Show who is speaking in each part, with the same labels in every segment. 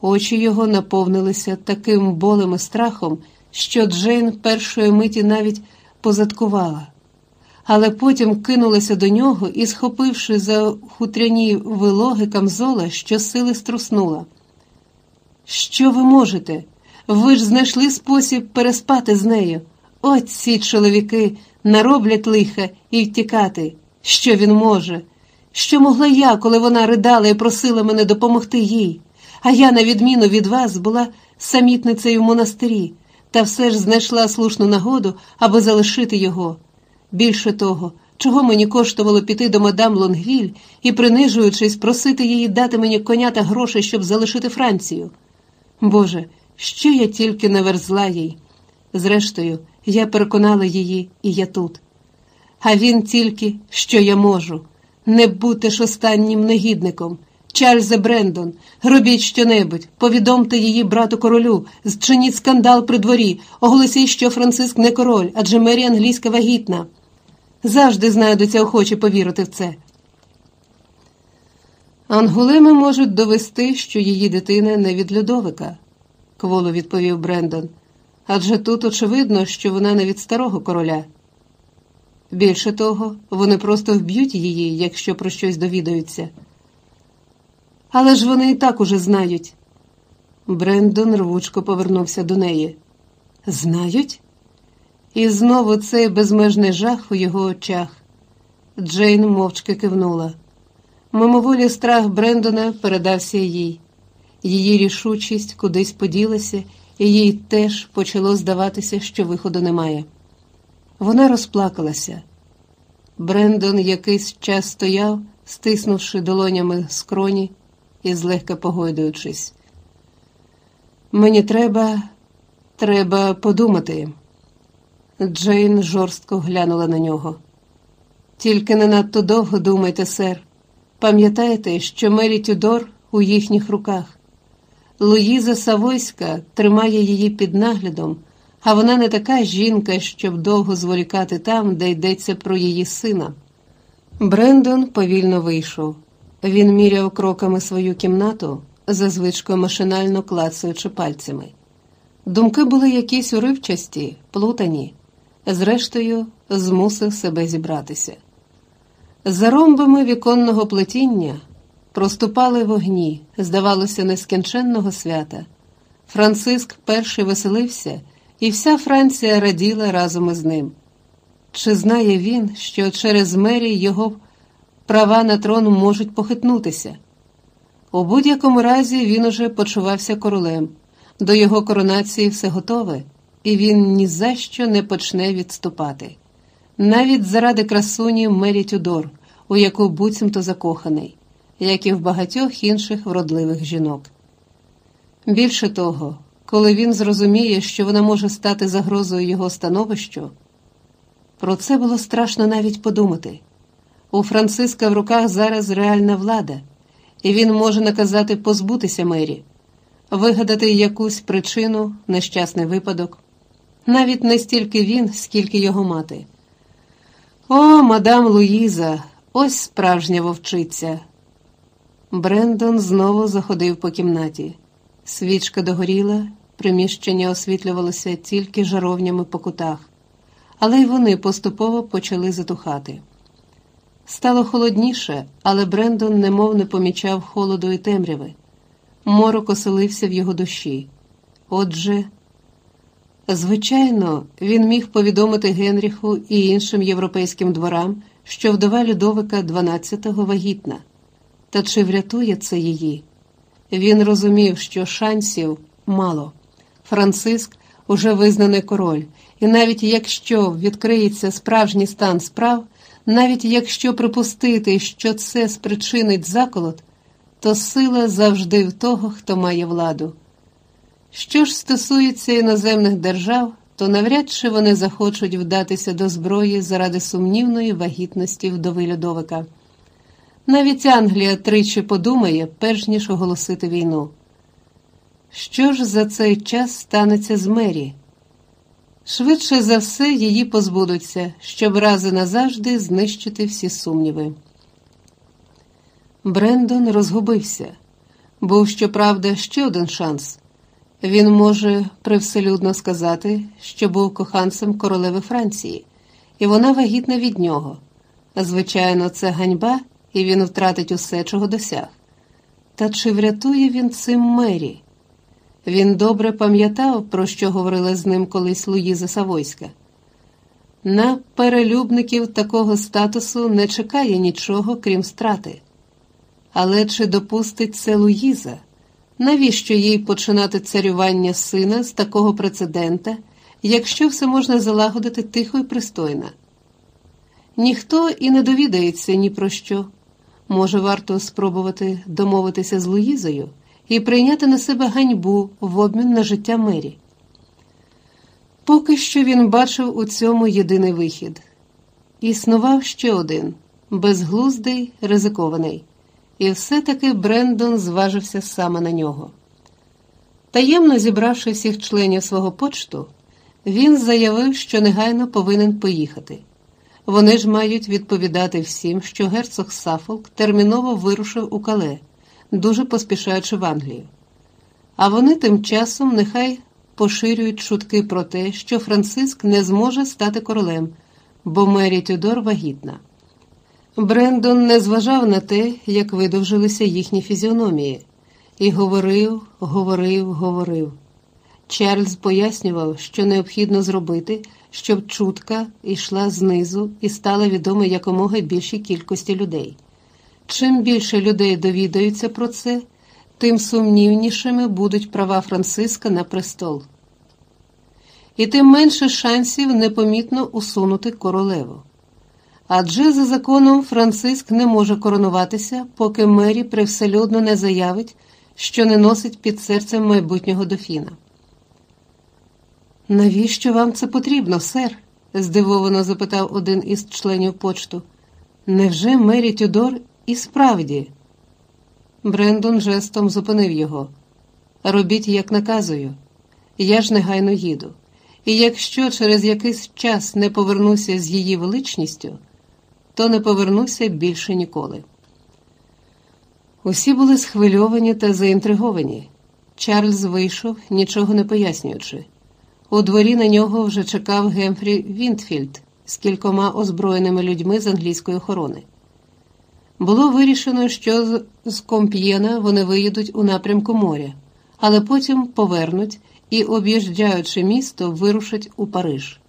Speaker 1: Очі його наповнилися таким болем і страхом, що Джейн першої миті навіть позадкувала, але потім кинулася до нього і, схопивши за хутряні вилоги камзола, щосили струснула. Що ви можете? Ви ж знайшли спосіб переспати з нею. От ці чоловіки нароблять лиха і втікати. Що він може? Що могла я, коли вона ридала і просила мене допомогти їй? А я, на відміну від вас, була самітницею в монастирі, та все ж знайшла слушну нагоду, аби залишити його. Більше того, чого мені коштувало піти до мадам Лонгвіль і, принижуючись, просити її дати мені коня та грошей, щоб залишити Францію. Боже, що я тільки не верзла їй. Зрештою, я переконала її, і я тут. А він тільки, що я можу, не бути ж останнім негідником. Чарльзе Брендон, робіть щонебудь, повідомте її брату королю, зчиніть скандал при дворі, оголосіть, що Франциск не король, адже Мері англійська вагітна. Завжди знайдуться охочі повірити в це. Ангулеми можуть довести, що її дитина не від Людовика, кволо відповів Брендон. Адже тут очевидно, що вона не від старого короля. Більше того, вони просто вб'ють її, якщо про щось довідаються. Але ж вони і так уже знають. Брендон рвучко повернувся до неї. Знають? І знову цей безмежний жах у його очах. Джейн мовчки кивнула. Мимоволі страх Брендона передався їй. Її рішучість кудись поділася, і їй теж почало здаватися, що виходу немає. Вона розплакалася. Брендон якийсь час стояв, стиснувши долонями скроні і злегка погойдуючись. Мені треба, треба подумати. Джейн жорстко глянула на нього. Тільки не надто довго думайте, сер. Пам'ятаєте, що Мері Тюдор у їхніх руках. Луїза Савойська тримає її під наглядом, а вона не така жінка, щоб довго зволікати там, де йдеться про її сина. Брендон повільно вийшов. Він міряв кроками свою кімнату, зазвичкою машинально клацаючи пальцями. Думки були якісь уривчасті, плутані, зрештою, змусив себе зібратися. За ромбами віконного плетіння проступали вогні, здавалося, нескінченного свята. Франциск перший веселився, і вся Франція раділа разом із ним. Чи знає він, що через мері його права на трон можуть похитнутися? У будь-якому разі він уже почувався королем, до його коронації все готове, і він ні за що не почне відступати. Навіть заради красуні Мері Тюдор, у яку буцімто закоханий, як і в багатьох інших вродливих жінок. Більше того, коли він зрозуміє, що вона може стати загрозою його становищу, про це було страшно навіть подумати. У Франциска в руках зараз реальна влада, і він може наказати позбутися мері, вигадати якусь причину, нещасний випадок, навіть не стільки він, скільки його мати. О, мадам Луїза, ось справжня вовчиця. Брендон знову заходив по кімнаті. Свічка догоріла, приміщення освітлювалося тільки жаровнями по кутах, але й вони поступово почали затухати. Стало холодніше, але Брендон немов не помічав холоду і темряви. Морок оселився в його душі. Отже, звичайно, він міг повідомити Генріху і іншим європейським дворам, що вдова Людовика XII вагітна. Та чи врятує це її? Він розумів, що шансів мало. Франциск уже визнаний король, і навіть якщо відкриється справжній стан справ, навіть якщо припустити, що це спричинить заколот, то сила завжди в того, хто має владу. Що ж стосується іноземних держав, то навряд чи вони захочуть вдатися до зброї заради сумнівної вагітності вдови Людовика. Навіть Англія тричі подумає, перш ніж оголосити війну. Що ж за цей час станеться з Мері? Швидше за все її позбудуться, щоб раз і назавжди знищити всі сумніви. Брендон розгубився. Був, щоправда, ще один шанс. Він може привселюдно сказати, що був коханцем королеви Франції, і вона вагітна від нього. Звичайно, це ганьба, і він втратить усе, чого досяг. Та чи врятує він цим мері? Він добре пам'ятав, про що говорила з ним колись Луїза Савойська. На перелюбників такого статусу не чекає нічого, крім страти. Але чи допустить це Луїза? Навіщо їй починати царювання сина з такого прецедента, якщо все можна залагодити тихо і пристойно? Ніхто і не довідається ні про що. Може, варто спробувати домовитися з Луїзою і прийняти на себе ганьбу в обмін на життя Мері. Поки що він бачив у цьому єдиний вихід. Існував ще один безглуздий, ризикований, і все-таки Брендон зважився саме на нього. Таємно зібравши всіх членів свого почту, він заявив, що негайно повинен поїхати. Вони ж мають відповідати всім, що герцог Сафолк терміново вирушив у кале, дуже поспішаючи в Англію. А вони тим часом нехай поширюють чутки про те, що Франциск не зможе стати королем, бо Мері Тюдор вагітна. Брендон не зважав на те, як видовжилися їхні фізіономії, і говорив, говорив, говорив. Чарльз пояснював, що необхідно зробити, щоб чутка йшла знизу і стала відома якомога більшій кількості людей. Чим більше людей довідаються про це, тим сумнівнішими будуть права Франциска на престол. І тим менше шансів непомітно усунути королеву. Адже за законом Франциск не може коронуватися, поки Мері привселюдно не заявить, що не носить під серцем майбутнього дофіна. Навіщо вам це потрібно, сер? здивовано запитав один із членів почту. Невже Мері Тюдор і справді? Брендон жестом зупинив його. Робіть, як наказую. Я ж негайно їду. І якщо через якийсь час не повернуся з її величністю, то не повернуся більше ніколи. Усі були схвильовані та заінтриговані. Чарльз вийшов, нічого не пояснюючи. У дворі на нього вже чекав Гемфрі Вінтфільд з кількома озброєними людьми з англійської охорони. Було вирішено, що з Комп'єна вони виїдуть у напрямку моря, але потім повернуть і, об'їжджаючи місто, вирушать у Париж.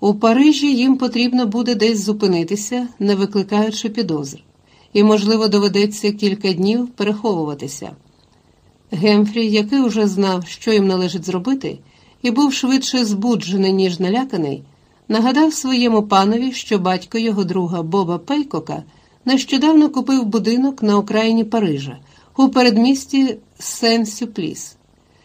Speaker 1: У Парижі їм потрібно буде десь зупинитися, не викликаючи підозр, і, можливо, доведеться кілька днів переховуватися. Гемфрі, який уже знав, що їм належить зробити, і був швидше збуджений, ніж наляканий, нагадав своєму панові, що батько його друга Боба Пейкока нещодавно купив будинок на окраїні Парижа у передмісті Сен-Сюпліс.